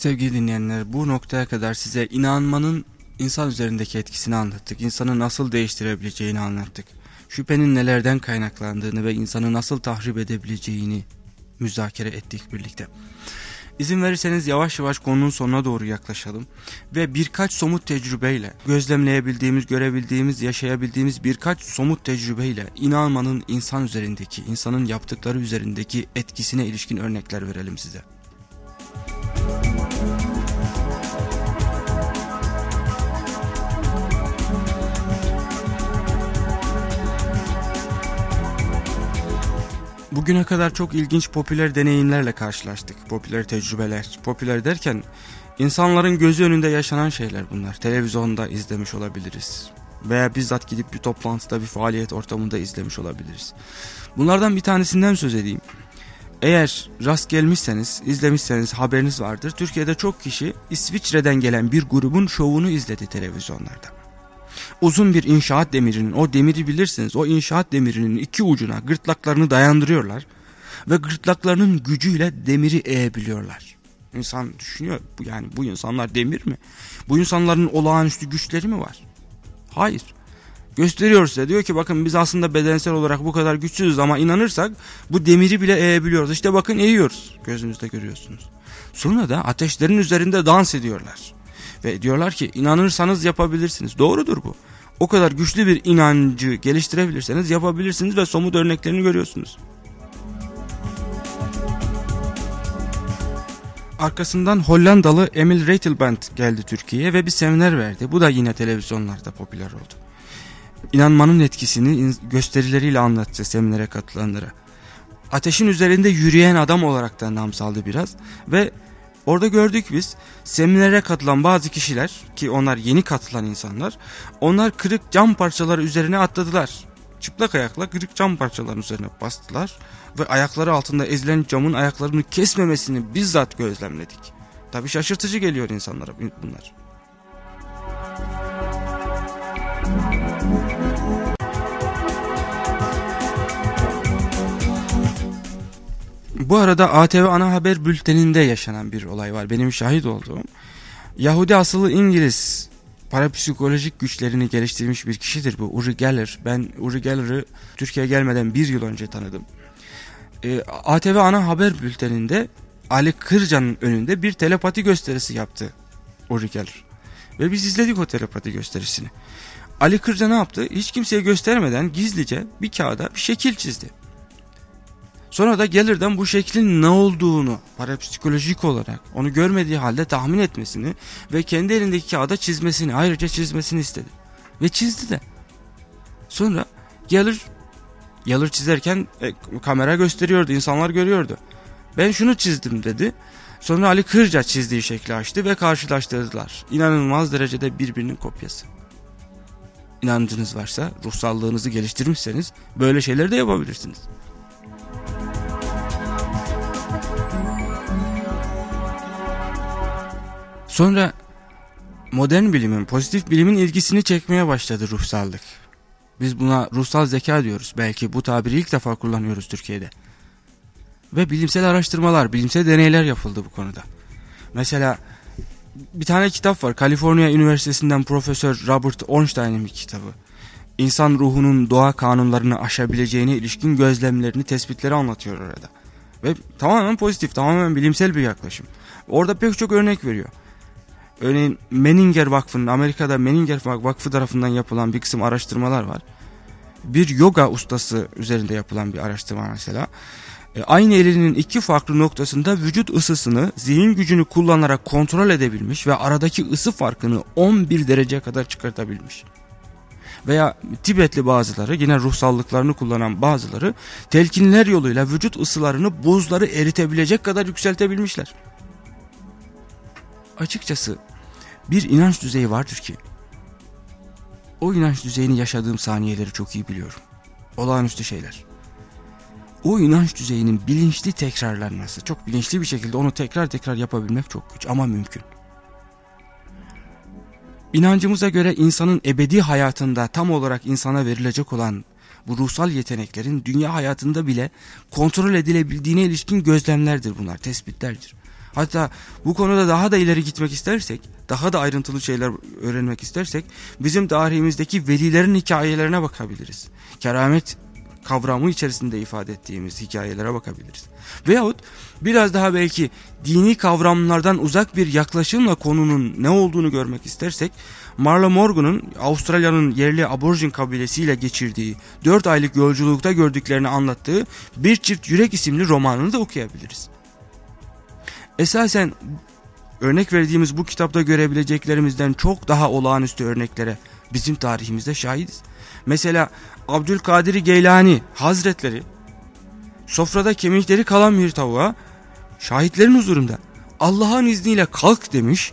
Sevgili dinleyenler bu noktaya kadar size inanmanın insan üzerindeki etkisini anlattık. İnsanı nasıl değiştirebileceğini anlattık. Şüphenin nelerden kaynaklandığını ve insanı nasıl tahrip edebileceğini müzakere ettik birlikte. İzin verirseniz yavaş yavaş konunun sonuna doğru yaklaşalım ve birkaç somut tecrübeyle, gözlemleyebildiğimiz, görebildiğimiz, yaşayabildiğimiz birkaç somut tecrübeyle inanmanın insan üzerindeki, insanın yaptıkları üzerindeki etkisine ilişkin örnekler verelim size. Bugüne kadar çok ilginç popüler deneyimlerle karşılaştık. Popüler tecrübeler. Popüler derken insanların gözü önünde yaşanan şeyler bunlar. Televizyonda izlemiş olabiliriz. Veya bizzat gidip bir toplantıda bir faaliyet ortamında izlemiş olabiliriz. Bunlardan bir tanesinden söz edeyim. Eğer rast gelmişseniz, izlemişseniz haberiniz vardır. Türkiye'de çok kişi İsviçre'den gelen bir grubun şovunu izledi televizyonlarda uzun bir inşaat demirinin o demiri bilirsiniz o inşaat demirinin iki ucuna gırtlaklarını dayandırıyorlar ve gırtlaklarının gücüyle demiri eğebiliyorlar. İnsan düşünüyor yani bu insanlar demir mi? Bu insanların olağanüstü güçleri mi var? Hayır. Gösteriyor size diyor ki bakın biz aslında bedensel olarak bu kadar güçsüzüz ama inanırsak bu demiri bile eğebiliyoruz. İşte bakın eğiyoruz gözünüzde görüyorsunuz. Sonra da ateşlerin üzerinde dans ediyorlar. Ve diyorlar ki inanırsanız yapabilirsiniz. Doğrudur bu. O kadar güçlü bir inancı geliştirebilirseniz yapabilirsiniz ve somut örneklerini görüyorsunuz. Arkasından Hollandalı Emil Ratelband geldi Türkiye'ye ve bir seminer verdi. Bu da yine televizyonlarda popüler oldu. İnanmanın etkisini gösterileriyle anlattı seminere katılanlara. Ateşin üzerinde yürüyen adam olarak da nam saldı biraz ve Orada gördük biz seminere katılan bazı kişiler ki onlar yeni katılan insanlar onlar kırık cam parçaları üzerine atladılar. Çıplak ayakla kırık cam parçalarının üzerine bastılar ve ayakları altında ezilen camın ayaklarını kesmemesini bizzat gözlemledik. Tabi şaşırtıcı geliyor insanlara bunlar. Bu arada ATV ana haber bülteninde yaşanan bir olay var. Benim şahit olduğum. Yahudi asıllı İngiliz parapsikolojik güçlerini geliştirmiş bir kişidir bu Uri Geller. Ben Uri Geller'ı Türkiye'ye gelmeden bir yıl önce tanıdım. E, ee, ATV ana haber bülteninde Ali Kırcan'ın önünde bir telepati gösterisi yaptı Uri Geller. Ve biz izledik o telepati gösterisini. Ali Kırca ne yaptı? Hiç kimseye göstermeden gizlice bir kağıda bir şekil çizdi. Sonra da gelirden bu şeklin ne olduğunu parapsikolojik olarak onu görmediği halde tahmin etmesini ve kendi elindeki kağıda çizmesini ayrıca çizmesini istedi. Ve çizdi de. Sonra gelir Gelir çizerken e, kamera gösteriyordu insanlar görüyordu. Ben şunu çizdim dedi. Sonra Ali Kırca çizdiği şekli açtı ve karşılaştırdılar. İnanılmaz derecede birbirinin kopyası. İnancınız varsa, ruhsallığınızı geliştirmişseniz böyle şeyler de yapabilirsiniz. Sonra modern bilimin, pozitif bilimin ilgisini çekmeye başladı ruhsallık. Biz buna ruhsal zeka diyoruz. Belki bu tabiri ilk defa kullanıyoruz Türkiye'de. Ve bilimsel araştırmalar, bilimsel deneyler yapıldı bu konuda. Mesela bir tane kitap var. Kaliforniya Üniversitesi'nden Profesör Robert Ornstein'in bir kitabı. İnsan ruhunun doğa kanunlarını aşabileceğine ilişkin gözlemlerini, tespitleri anlatıyor orada. Ve tamamen pozitif, tamamen bilimsel bir yaklaşım. Orada pek çok örnek veriyor. Örneğin Menninger Vakfı'nın Amerika'da Menninger Vakfı tarafından yapılan bir kısım araştırmalar var. Bir yoga ustası üzerinde yapılan bir araştırma mesela. E, aynı elinin iki farklı noktasında vücut ısısını zihin gücünü kullanarak kontrol edebilmiş ve aradaki ısı farkını 11 dereceye kadar çıkartabilmiş. Veya Tibetli bazıları yine ruhsallıklarını kullanan bazıları telkinler yoluyla vücut ısılarını buzları eritebilecek kadar yükseltebilmişler. Açıkçası bir inanç düzeyi vardır ki o inanç düzeyini yaşadığım saniyeleri çok iyi biliyorum. Olağanüstü şeyler. O inanç düzeyinin bilinçli tekrarlanması, çok bilinçli bir şekilde onu tekrar tekrar yapabilmek çok güç ama mümkün. İnancımıza göre insanın ebedi hayatında tam olarak insana verilecek olan bu ruhsal yeteneklerin dünya hayatında bile kontrol edilebildiğine ilişkin gözlemlerdir bunlar, tespitlerdir. Hatta bu konuda daha da ileri gitmek istersek, daha da ayrıntılı şeyler öğrenmek istersek bizim tarihimizdeki velilerin hikayelerine bakabiliriz. Keramet kavramı içerisinde ifade ettiğimiz hikayelere bakabiliriz. Veyahut biraz daha belki dini kavramlardan uzak bir yaklaşımla konunun ne olduğunu görmek istersek Marla Morgan'ın Avustralya'nın yerli aborjin kabilesiyle geçirdiği 4 aylık yolculukta gördüklerini anlattığı Bir Çift Yürek isimli romanını da okuyabiliriz. Esasen örnek verdiğimiz bu kitapta görebileceklerimizden çok daha olağanüstü örneklere bizim tarihimizde şahidiz. Mesela Abdülkadir Geylani Hazretleri sofrada kemikleri kalan bir tavuğa şahitlerin huzurunda Allah'ın izniyle kalk demiş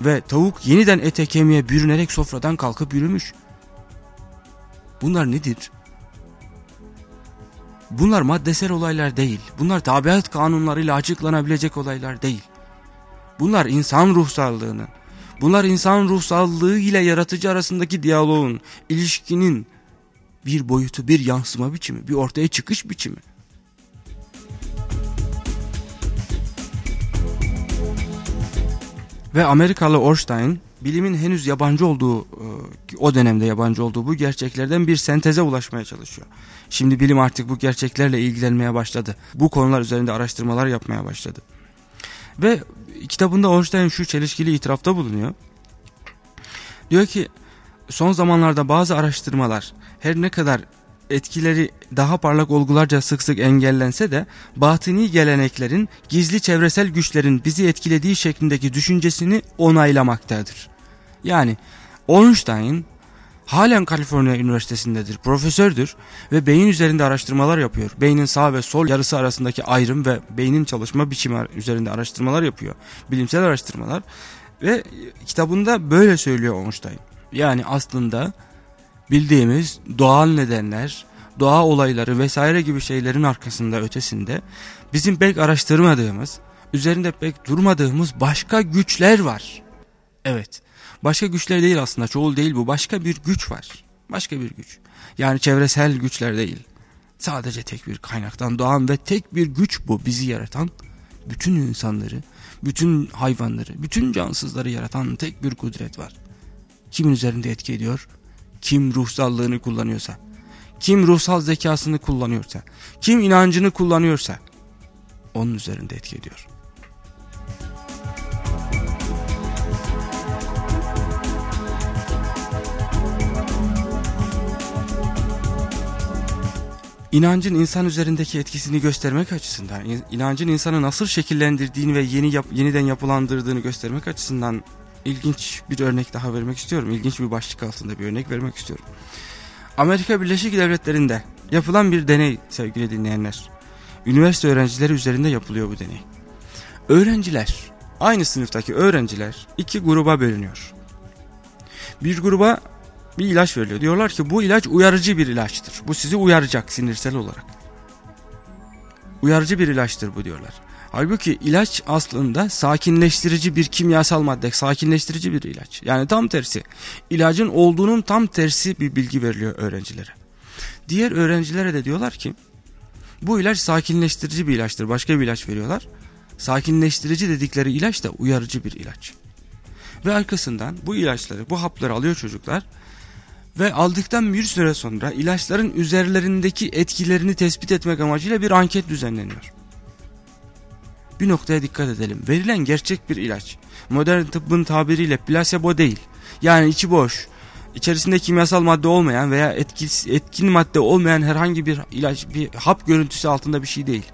ve tavuk yeniden ete kemiğe bürünerek sofradan kalkıp yürümüş. Bunlar nedir? Bunlar maddesel olaylar değil. Bunlar tabiat kanunlarıyla açıklanabilecek olaylar değil. Bunlar insan ruhsallığının, bunlar insan ruhsallığı ile yaratıcı arasındaki diyaloğun, ilişkinin bir boyutu, bir yansıma biçimi, bir ortaya çıkış biçimi. Ve Amerikalı Orstein bilimin henüz yabancı olduğu e, o dönemde yabancı olduğu bu gerçeklerden bir senteze ulaşmaya çalışıyor. Şimdi bilim artık bu gerçeklerle ilgilenmeye başladı. Bu konular üzerinde araştırmalar yapmaya başladı. Ve kitabında Orstein şu çelişkili itirafta bulunuyor. Diyor ki son zamanlarda bazı araştırmalar her ne kadar etkileri daha parlak olgularca sık sık engellense de batıni geleneklerin gizli çevresel güçlerin bizi etkilediği şeklindeki düşüncesini onaylamaktadır. Yani Einstein halen Kaliforniya Üniversitesi'ndedir, profesördür ve beyin üzerinde araştırmalar yapıyor. Beynin sağ ve sol yarısı arasındaki ayrım ve beynin çalışma biçimi üzerinde araştırmalar yapıyor. Bilimsel araştırmalar ve kitabında böyle söylüyor Einstein. Yani aslında bildiğimiz doğal nedenler, doğa olayları vesaire gibi şeylerin arkasında ötesinde bizim pek araştırmadığımız, üzerinde pek durmadığımız başka güçler var. Evet, başka güçler değil aslında çoğul değil bu başka bir güç var. Başka bir güç. Yani çevresel güçler değil. Sadece tek bir kaynaktan doğan ve tek bir güç bu bizi yaratan, bütün insanları, bütün hayvanları, bütün cansızları yaratan tek bir kudret var. Kimin üzerinde etki ediyor? Kim ruhsallığını kullanıyorsa, kim ruhsal zekasını kullanıyorsa, kim inancını kullanıyorsa onun üzerinde etki ediyor. İnancın insan üzerindeki etkisini göstermek açısından, inancın insanı nasıl şekillendirdiğini ve yeni yap, yeniden yapılandırdığını göstermek açısından ilginç bir örnek daha vermek istiyorum. İlginç bir başlık altında bir örnek vermek istiyorum. Amerika Birleşik Devletleri'nde yapılan bir deney sevgili dinleyenler. Üniversite öğrencileri üzerinde yapılıyor bu deney. Öğrenciler, aynı sınıftaki öğrenciler iki gruba bölünüyor. Bir gruba bir ilaç veriliyor. Diyorlar ki bu ilaç uyarıcı bir ilaçtır. Bu sizi uyaracak sinirsel olarak. Uyarıcı bir ilaçtır bu diyorlar. Halbuki ilaç aslında sakinleştirici bir kimyasal madde, sakinleştirici bir ilaç. Yani tam tersi. İlacın olduğunun tam tersi bir bilgi veriliyor öğrencilere. Diğer öğrencilere de diyorlar ki bu ilaç sakinleştirici bir ilaçtır. Başka bir ilaç veriyorlar. Sakinleştirici dedikleri ilaç da uyarıcı bir ilaç. Ve arkasından bu ilaçları, bu hapları alıyor çocuklar ve aldıktan bir süre sonra ilaçların üzerlerindeki etkilerini tespit etmek amacıyla bir anket düzenleniyor bir noktaya dikkat edelim. Verilen gerçek bir ilaç. Modern tıbbın tabiriyle plasebo değil. Yani içi boş, içerisinde kimyasal madde olmayan veya etkis, etkin madde olmayan herhangi bir ilaç, bir hap görüntüsü altında bir şey değil.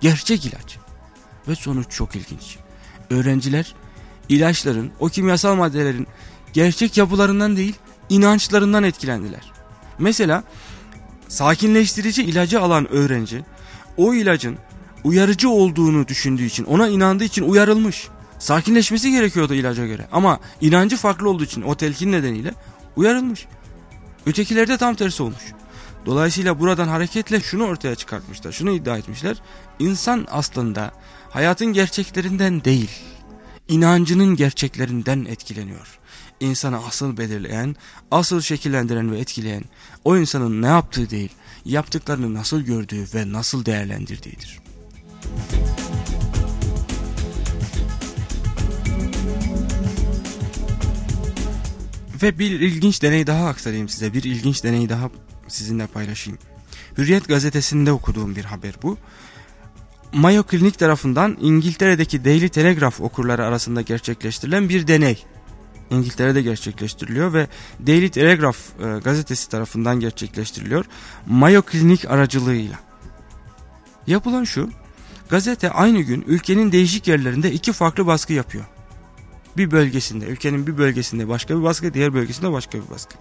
Gerçek ilaç. Ve sonuç çok ilginç. Öğrenciler ilaçların, o kimyasal maddelerin gerçek yapılarından değil, inançlarından etkilendiler. Mesela sakinleştirici ilacı alan öğrenci o ilacın uyarıcı olduğunu düşündüğü için, ona inandığı için uyarılmış. Sakinleşmesi gerekiyordu ilaca göre. Ama inancı farklı olduğu için o telkin nedeniyle uyarılmış. Ötekilerde tam tersi olmuş. Dolayısıyla buradan hareketle şunu ortaya çıkartmışlar, şunu iddia etmişler. İnsan aslında hayatın gerçeklerinden değil, inancının gerçeklerinden etkileniyor. İnsanı asıl belirleyen, asıl şekillendiren ve etkileyen o insanın ne yaptığı değil, yaptıklarını nasıl gördüğü ve nasıl değerlendirdiğidir. Ve bir ilginç deney daha aktarayım size. Bir ilginç deney daha sizinle paylaşayım. Hürriyet gazetesinde okuduğum bir haber bu. Mayo Klinik tarafından İngiltere'deki Daily Telegraph okurları arasında gerçekleştirilen bir deney. İngiltere'de gerçekleştiriliyor ve Daily Telegraph e, gazetesi tarafından gerçekleştiriliyor. Mayo Klinik aracılığıyla. Yapılan şu, gazete aynı gün ülkenin değişik yerlerinde iki farklı baskı yapıyor. Bir bölgesinde, ülkenin bir bölgesinde başka bir baskı, diğer bölgesinde başka bir baskı.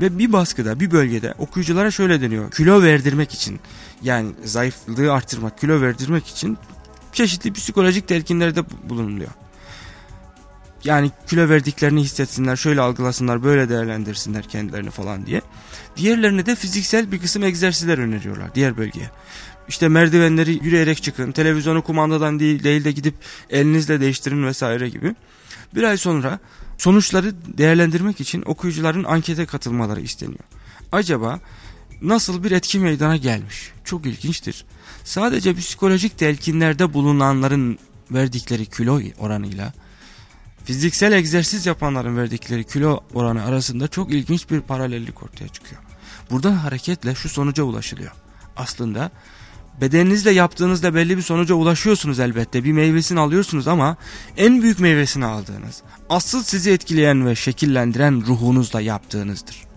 Ve bir baskıda, bir bölgede okuyuculara şöyle deniyor. Kilo verdirmek için, yani zayıflığı artırmak, kilo verdirmek için çeşitli psikolojik telkinlerde bulunuluyor. Yani kilo verdiklerini hissetsinler, şöyle algılasınlar, böyle değerlendirsinler kendilerini falan diye. Diğerlerine de fiziksel bir kısım egzersizler öneriyorlar diğer bölgeye. İşte merdivenleri yürüyerek çıkın, televizyonu kumandadan değil, değil de gidip elinizle değiştirin vesaire gibi. Bir ay sonra sonuçları değerlendirmek için okuyucuların ankete katılmaları isteniyor. Acaba nasıl bir etki meydana gelmiş? Çok ilginçtir. Sadece psikolojik telkinlerde bulunanların verdikleri kilo oranıyla fiziksel egzersiz yapanların verdikleri kilo oranı arasında çok ilginç bir paralellik ortaya çıkıyor. Buradan hareketle şu sonuca ulaşılıyor. Aslında bedeninizle yaptığınızda belli bir sonuca ulaşıyorsunuz elbette. Bir meyvesini alıyorsunuz ama en büyük meyvesini aldığınız, asıl sizi etkileyen ve şekillendiren ruhunuzla yaptığınızdır.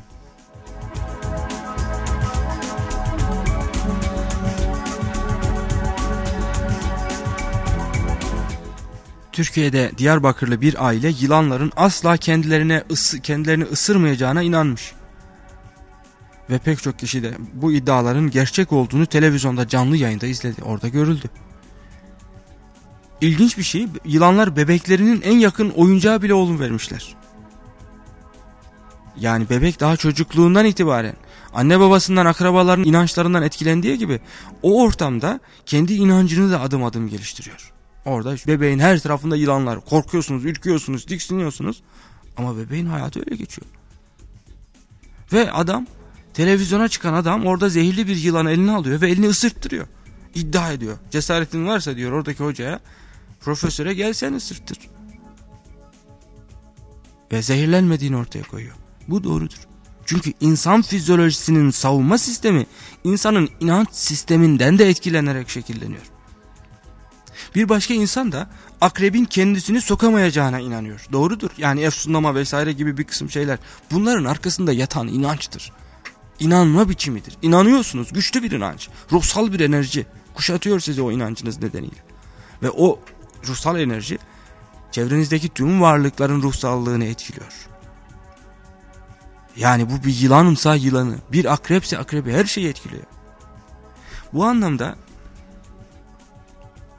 Türkiye'de Diyarbakırlı bir aile yılanların asla kendilerine ısı, kendilerini ısırmayacağına inanmış. Ve pek çok kişi de bu iddiaların gerçek olduğunu televizyonda canlı yayında izledi. Orada görüldü. İlginç bir şey yılanlar bebeklerinin en yakın oyuncağı bile olun vermişler. Yani bebek daha çocukluğundan itibaren anne babasından akrabaların inançlarından etkilendiği gibi o ortamda kendi inancını da adım adım geliştiriyor. Orada bebeğin her tarafında yılanlar korkuyorsunuz, ürküyorsunuz, diksiniyorsunuz ama bebeğin hayatı öyle geçiyor. Ve adam Televizyona çıkan adam orada zehirli bir yılanı eline alıyor ve elini ısırttırıyor. İddia ediyor. Cesaretin varsa diyor oradaki hocaya profesöre gel sen ısırttır. Ve zehirlenmediğini ortaya koyuyor. Bu doğrudur. Çünkü insan fizyolojisinin savunma sistemi insanın inanç sisteminden de etkilenerek şekilleniyor. Bir başka insan da akrebin kendisini sokamayacağına inanıyor. Doğrudur. Yani efsunlama vesaire gibi bir kısım şeyler bunların arkasında yatan inançtır inanma biçimidir. İnanıyorsunuz güçlü bir inanç. Ruhsal bir enerji kuşatıyor sizi o inancınız nedeniyle. Ve o ruhsal enerji çevrenizdeki tüm varlıkların ruhsallığını etkiliyor. Yani bu bir yılanımsa yılanı, bir akrepse akrebi her şeyi etkiliyor. Bu anlamda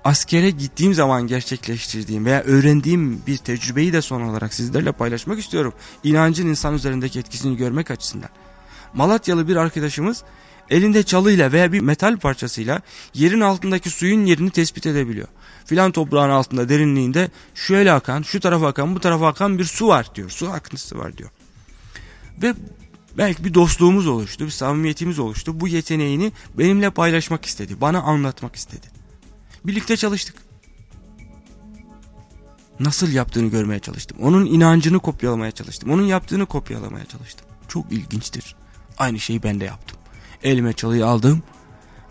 askere gittiğim zaman gerçekleştirdiğim veya öğrendiğim bir tecrübeyi de son olarak sizlerle paylaşmak istiyorum. İnancın insan üzerindeki etkisini görmek açısından. Malatyalı bir arkadaşımız elinde çalıyla veya bir metal parçasıyla yerin altındaki suyun yerini tespit edebiliyor. Filan toprağın altında derinliğinde şöyle akan, şu tarafa akan, bu tarafa akan bir su var diyor. Su akıntısı var diyor. Ve belki bir dostluğumuz oluştu, bir samimiyetimiz oluştu. Bu yeteneğini benimle paylaşmak istedi, bana anlatmak istedi. Birlikte çalıştık. Nasıl yaptığını görmeye çalıştım. Onun inancını kopyalamaya çalıştım. Onun yaptığını kopyalamaya çalıştım. Çok ilginçtir. Aynı şeyi ben de yaptım. Elime çalıyı aldım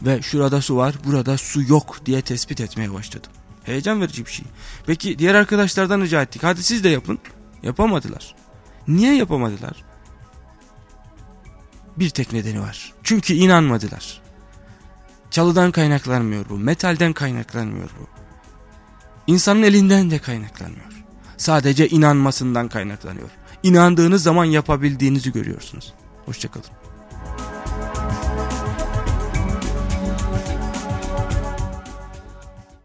ve şurada su var burada su yok diye tespit etmeye başladım. Heyecan verici bir şey. Peki diğer arkadaşlardan rica ettik. Hadi siz de yapın. Yapamadılar. Niye yapamadılar? Bir tek nedeni var. Çünkü inanmadılar. Çalıdan kaynaklanmıyor bu. Metalden kaynaklanmıyor bu. İnsanın elinden de kaynaklanmıyor. Sadece inanmasından kaynaklanıyor. İnandığınız zaman yapabildiğinizi görüyorsunuz. Hoşçakalın.